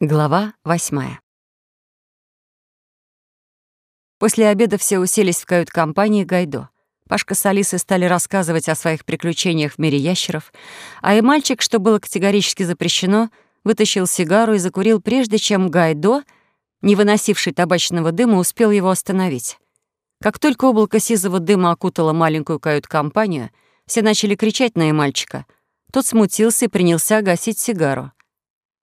Глава восьмая. После обеда все уселись в кают-компании Гайдо. Пашка с Алисой стали рассказывать о своих приключениях в мире ящеров, а и мальчик, что было категорически запрещено, вытащил сигару и закурил, прежде чем Гайдо, не выносивший табачного дыма, успел его остановить. Как только облако сизого дыма окутало маленькую кают-компанию, все начали кричать на и мальчика. Тот смутился и принялся гасить сигару.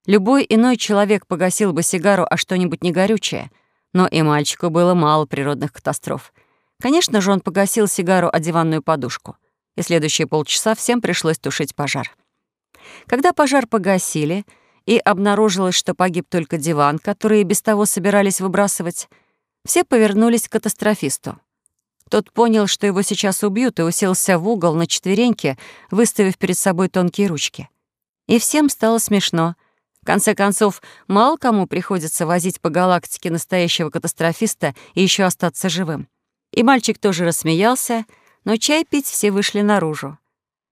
Любой иной человек погасил бы сигару о что-нибудь негорючее, но и мальчику было мало природных катастроф. Конечно же, он погасил сигару о диванную подушку, и следующие полчаса всем пришлось тушить пожар. Когда пожар погасили, и обнаружилось, что погиб только диван, который и без того собирались выбрасывать, все повернулись к катастрофисту. Тот понял, что его сейчас убьют, и уселся в угол на четвереньки, выставив перед собой тонкие ручки. И всем стало смешно — в конце концов, мало кому приходится возить по галактике настоящего катастрофиста и еще остаться живым. И мальчик тоже рассмеялся, но чай пить все вышли наружу.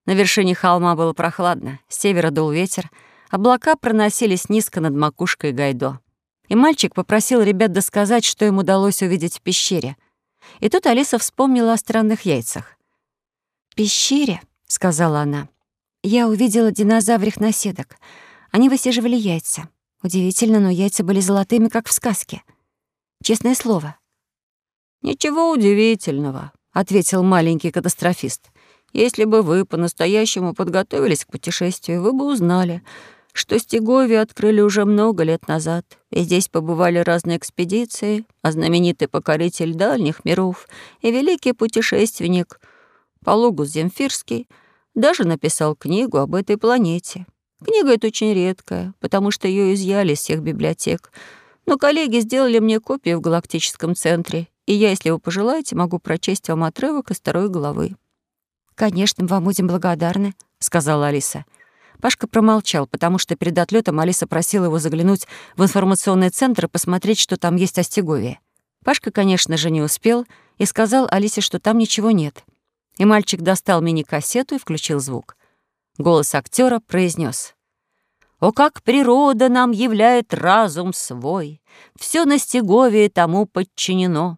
На вершине холма было прохладно, с севера дул ветер, облака проносились низко над макушкой Гайдо. И мальчик попросил ребят досказать, что им удалось увидеть в пещере. И тут Алиса вспомнила о странных яйцах. «В пещере», — сказала она, — «я увидела динозаврих наседок — они высиживали яйца. Удивительно, но яйца были золотыми, как в сказке. Честное слово. «Ничего удивительного», — ответил маленький катастрофист. «Если бы вы по-настоящему подготовились к путешествию, вы бы узнали, что Стегови открыли уже много лет назад, и здесь побывали разные экспедиции, а знаменитый покоритель дальних миров и великий путешественник Полугус Земфирский даже написал книгу об этой планете. Книга эта очень редкая, потому что ее изъяли из всех библиотек. Но коллеги сделали мне копию в галактическом центре, и я, если вы пожелаете, могу прочесть вам отрывок из второй главы». «Конечно, вам будем благодарны», — сказала Алиса. Пашка промолчал, потому что перед отлетом Алиса просила его заглянуть в информационный центр и посмотреть, что там есть о Стегове. Пашка, конечно же, не успел и сказал Алисе, что там ничего нет. И мальчик достал мини-кассету и включил звук. Голос актера произнес: «О, как природа нам являет разум свой! Все на стегове тому подчинено.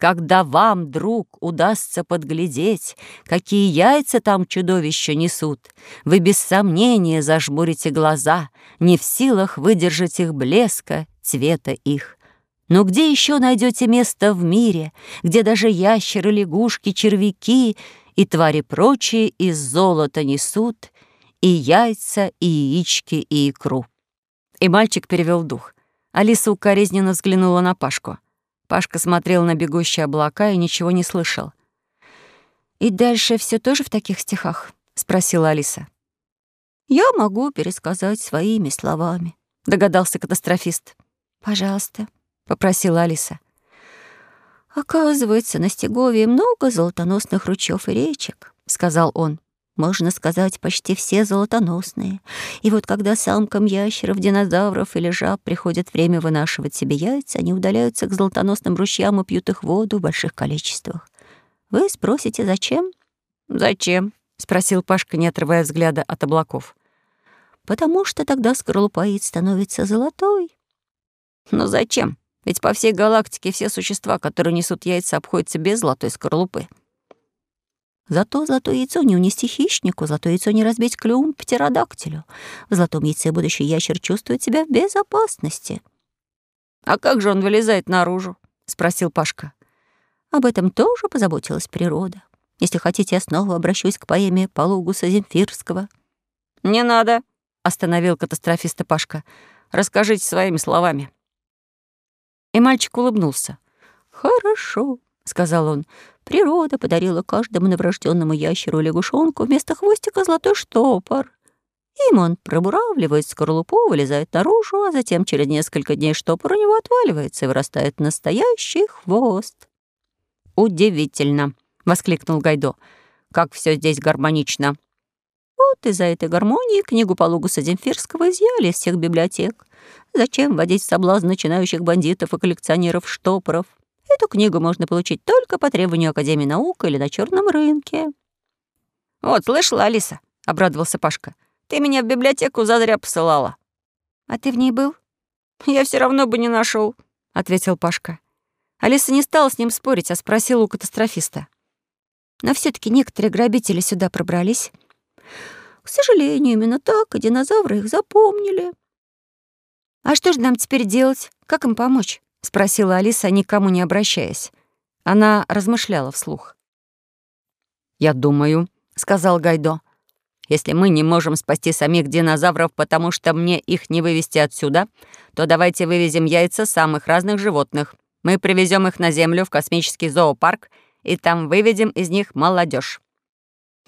Когда вам, друг, удастся подглядеть, какие яйца там чудовища несут, вы без сомнения зажмурите глаза, не в силах выдержать их блеска, цвета их. Но где еще найдете место в мире, где даже ящеры, лягушки, червяки и твари прочие из золота несут и яйца, и яички, и икру. И мальчик перевел дух. Алиса укоризненно взглянула на Пашку. Пашка смотрел на бегущие облака и ничего не слышал. «И дальше все тоже в таких стихах?» — спросила Алиса. «Я могу пересказать своими словами», — догадался катастрофист. «Пожалуйста», — попросила Алиса. «Оказывается, на Стегове много золотоносных ручьев и речек», — сказал он. «Можно сказать, почти все золотоносные. И вот когда самкам ящеров, динозавров или жаб приходит время вынашивать себе яйца, они удаляются к золотоносным ручьям и пьют их воду в больших количествах. Вы спросите, зачем?» «Зачем?» — спросил Пашка, не отрывая взгляда от облаков. «Потому что тогда скорлупа яиц становится золотой». «Но зачем?» Ведь по всей галактике все существа, которые несут яйца, обходятся без золотой скорлупы. Зато золотое яйцо не унести хищнику, золотое яйцо не разбить клювом птеродактилю. В золотом яйце будущий ящер чувствует себя в безопасности. «А как же он вылезает наружу?» — спросил Пашка. Об этом тоже позаботилась природа. Если хотите, я снова обращусь к поэме Полугуса Земфирского. «Не надо», — остановил катастрофиста Пашка. «Расскажите своими словами». И мальчик улыбнулся. «Хорошо», — сказал он. «Природа подарила каждому новорожденному ящеру лягушонку вместо хвостика золотой штопор. Им он пробуравливает скорлупу, вылезает наружу, а затем через несколько дней штопор у него отваливается и вырастает настоящий хвост». «Удивительно!» — воскликнул Гайдо. «Как все здесь гармонично!» Вот из-за этой гармонии книгу Полугуса Земфирского изъяли из всех библиотек. Зачем вводить в соблазн начинающих бандитов и коллекционеров-штопоров? Эту книгу можно получить только по требованию Академии наук или на черном рынке. «Вот, слышала, Алиса?» — обрадовался Пашка. «Ты меня в библиотеку зазря посылала». «А ты в ней был?» Я все равно бы не нашел, ответил Пашка. Алиса не стала с ним спорить, а спросила у катастрофиста. Но все таки некоторые грабители сюда пробрались. К сожалению, именно так, и динозавры их запомнили. «А что же нам теперь делать? Как им помочь?» — спросила Алиса, никому не обращаясь. Она размышляла вслух. «Я думаю», — сказал Гайдо, «если мы не можем спасти самих динозавров, потому что мне их не вывести отсюда, то давайте вывезем яйца самых разных животных. Мы привезем их на Землю в космический зоопарк, и там выведем из них молодежь.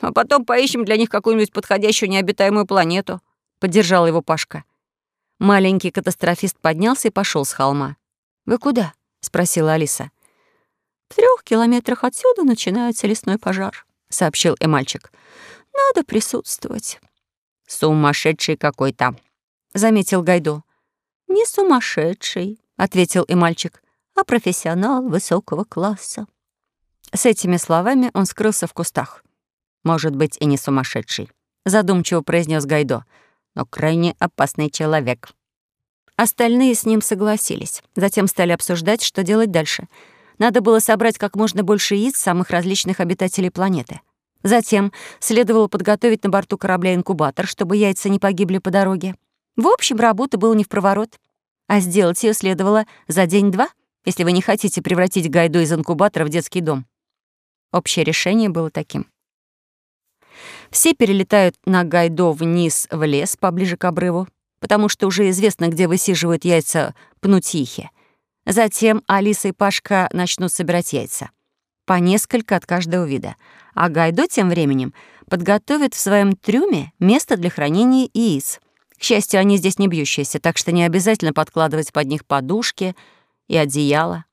«А потом поищем для них какую-нибудь подходящую необитаемую планету», — поддержал его Пашка. Маленький катастрофист поднялся и пошел с холма. «Вы куда?» — спросила Алиса. «В трех километрах отсюда начинается лесной пожар», — сообщил Эмальчик. «Надо присутствовать». «Сумасшедший какой-то», — заметил Гайдо. «Не сумасшедший», — ответил Эмальчик, «а профессионал высокого класса». С этими словами он скрылся в кустах. «Может быть, и не сумасшедший», — задумчиво произнес Гайдо но крайне опасный человек». Остальные с ним согласились. Затем стали обсуждать, что делать дальше. Надо было собрать как можно больше яиц самых различных обитателей планеты. Затем следовало подготовить на борту корабля инкубатор, чтобы яйца не погибли по дороге. В общем, работа была не в проворот. А сделать ее следовало за день-два, если вы не хотите превратить Гайду из инкубатора в детский дом. Общее решение было таким. Все перелетают на гайдо вниз в лес, поближе к обрыву, потому что уже известно, где высиживают яйца пнутихи. Затем Алиса и Пашка начнут собирать яйца. По несколько от каждого вида. А Гайдо тем временем подготовит в своем трюме место для хранения яиц. К счастью, они здесь не бьющиеся, так что не обязательно подкладывать под них подушки и одеяло.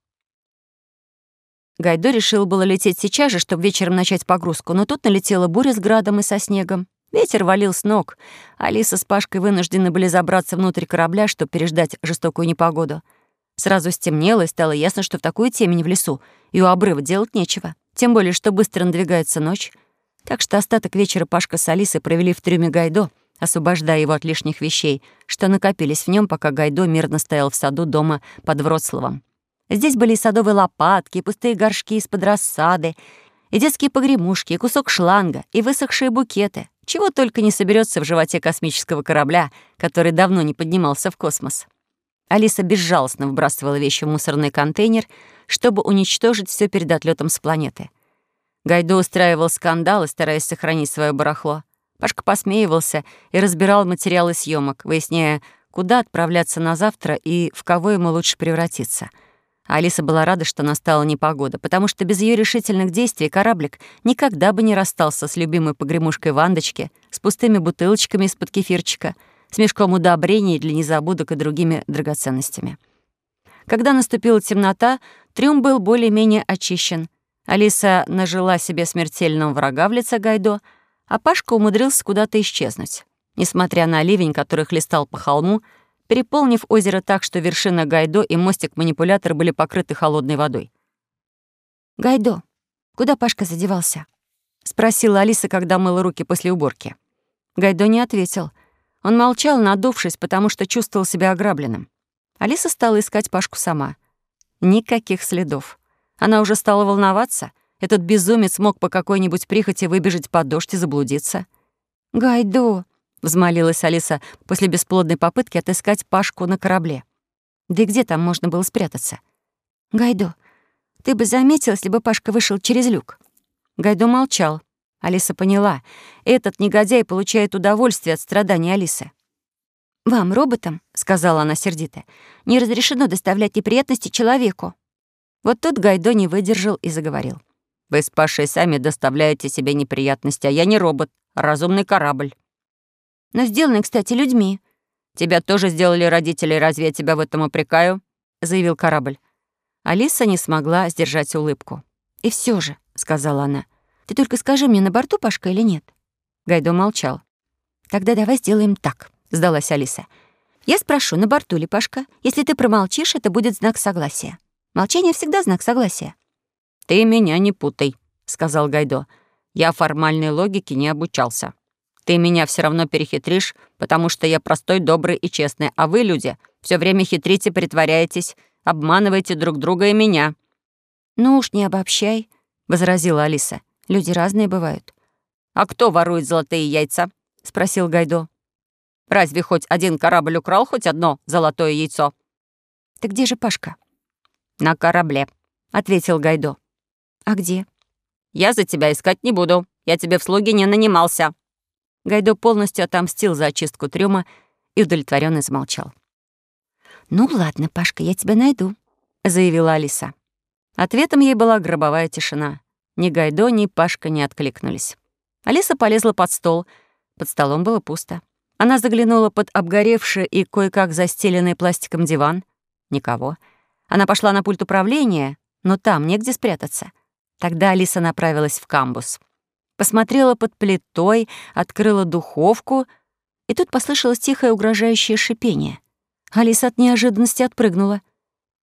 Гайдо решил было лететь сейчас же, чтобы вечером начать погрузку, но тут налетела буря с градом и со снегом. Ветер валил с ног. Алиса с Пашкой вынуждены были забраться внутрь корабля, чтобы переждать жестокую непогоду. Сразу стемнело, и стало ясно, что в такую темень в лесу и у обрыва делать нечего. Тем более, что быстро надвигается ночь. Так что остаток вечера Пашка с Алисой провели в трюме Гайдо, освобождая его от лишних вещей, что накопились в нем, пока Гайдо мирно стоял в саду дома под Вроцлавом. Здесь были и садовые лопатки, и пустые горшки из-под рассады, и детские погремушки, и кусок шланга, и высохшие букеты. Чего только не соберется в животе космического корабля, который давно не поднимался в космос. Алиса безжалостно выбрасывала вещи в мусорный контейнер, чтобы уничтожить все перед отлетом с планеты. Гайдо устраивал скандалы, стараясь сохранить свое барахло. Пашка посмеивался и разбирал материалы съемок, выясняя, куда отправляться на завтра и в кого ему лучше превратиться — Алиса была рада, что настала непогода, потому что без ее решительных действий кораблик никогда бы не расстался с любимой погремушкой Вандочки, с пустыми бутылочками из-под кефирчика, с мешком удобрений для незабудок и другими драгоценностями. Когда наступила темнота, трюм был более-менее очищен. Алиса нажила себе смертельного врага в лице Гайдо, а Пашка умудрился куда-то исчезнуть. Несмотря на ливень, который хлестал по холму, переполнив озеро так, что вершина Гайдо и мостик-манипулятор были покрыты холодной водой. «Гайдо, куда Пашка задевался?» — спросила Алиса, когда мыла руки после уборки. Гайдо не ответил. Он молчал, надувшись, потому что чувствовал себя ограбленным. Алиса стала искать Пашку сама. Никаких следов. Она уже стала волноваться. Этот безумец мог по какой-нибудь прихоти выбежать под дождь и заблудиться. «Гайдо, — взмолилась Алиса после бесплодной попытки отыскать Пашку на корабле. «Да и где там можно было спрятаться?» «Гайдо, ты бы заметил, если бы Пашка вышел через люк». Гайдо молчал. Алиса поняла. Этот негодяй получает удовольствие от страданий Алисы. «Вам, роботам, — сказала она сердито, — не разрешено доставлять неприятности человеку». Вот тут Гайдо не выдержал и заговорил. «Вы с Пашей сами доставляете себе неприятности, а я не робот, а разумный корабль но сделаны, кстати, людьми». «Тебя тоже сделали родители, разве я тебя в этом упрекаю?» — заявил корабль. Алиса не смогла сдержать улыбку. «И все же», — сказала она, — «ты только скажи мне, на борту Пашка или нет?» Гайдо молчал. «Тогда давай сделаем так», — сдалась Алиса. «Я спрошу, на борту ли Пашка? Если ты промолчишь, это будет знак согласия. Молчание всегда знак согласия». «Ты меня не путай», — сказал Гайдо. «Я формальной логике не обучался». Ты меня все равно перехитришь, потому что я простой, добрый и честный, а вы, люди, Все время хитрите, притворяетесь, обманываете друг друга и меня». «Ну уж не обобщай», — возразила Алиса. «Люди разные бывают». «А кто ворует золотые яйца?» — спросил Гайдо. «Разве хоть один корабль украл хоть одно золотое яйцо?» «Ты где же Пашка?» «На корабле», — ответил Гайдо. «А где?» «Я за тебя искать не буду. Я тебе в слуги не нанимался». Гайдо полностью отомстил за очистку трюма и удовлетворенно замолчал. «Ну ладно, Пашка, я тебя найду», — заявила Алиса. Ответом ей была гробовая тишина. Ни Гайдо, ни Пашка не откликнулись. Алиса полезла под стол. Под столом было пусто. Она заглянула под обгоревший и кое-как застеленный пластиком диван. Никого. Она пошла на пульт управления, но там негде спрятаться. Тогда Алиса направилась в камбус. Посмотрела под плитой, открыла духовку, и тут послышалось тихое угрожающее шипение — Алиса от неожиданности отпрыгнула.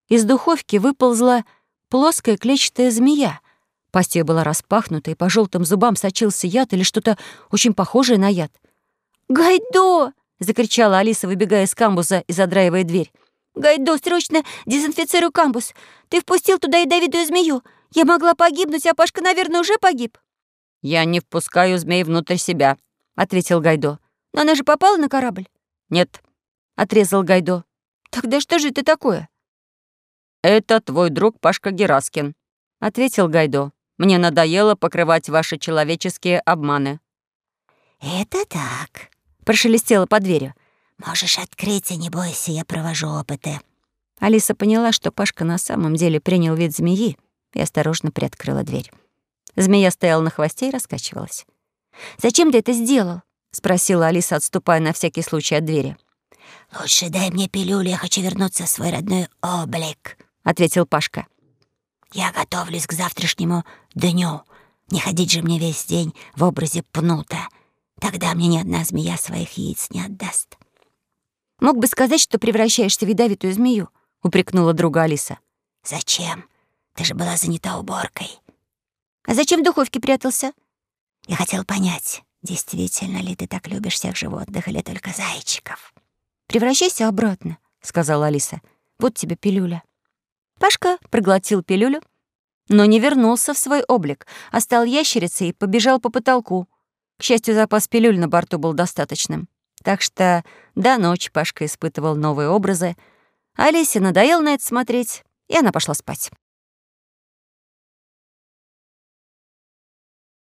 Из духовки выползла плоская клетчатая змея. Пасть её была распахнута, и по желтым зубам сочился яд или что-то очень похожее на яд. «Гайдо!» — закричала Алиса, выбегая из камбуза и задраивая дверь. «Гайдо, срочно дезинфицируй камбуз! Ты впустил туда ядовитую змею! Я могла погибнуть, а Пашка, наверное, уже погиб!» «Я не впускаю змей внутрь себя», — ответил Гайдо. «Но она же попала на корабль?» «Нет, — отрезал Гайдо. «Тогда что же это такое?» «Это твой друг Пашка Гераскин», — ответил Гайдо. «Мне надоело покрывать ваши человеческие обманы». «Это так», — прошелестело под дверью. «Можешь открыть, и не бойся, я провожу опыты». Алиса поняла, что Пашка на самом деле принял вид змеи и осторожно приоткрыла дверь. Змея стояла на хвосте и раскачивалась. «Зачем ты это сделал?» — спросила Алиса, отступая на всякий случай от двери. «Лучше дай мне пилюлю, я хочу вернуться в свой родной облик», — ответил Пашка. «Я готовлюсь к завтрашнему дню. Не ходить же мне весь день в образе пнута. Тогда мне ни одна змея своих яиц не отдаст». «Мог бы сказать, что превращаешься в ядовитую змею», — упрекнула друга Алиса. «Зачем? Ты же была занята уборкой». «А зачем в духовке прятался?» «Я хотел понять, действительно ли ты так любишь всех животных или только зайчиков?» «Превращайся обратно», — сказала Алиса. «Вот тебе пилюля». Пашка проглотил пилюлю, но не вернулся в свой облик, а стал ящерицей и побежал по потолку. К счастью, запас пилюль на борту был достаточным. Так что до ночи Пашка испытывал новые образы. Алисе надоело на это смотреть, и она пошла спать.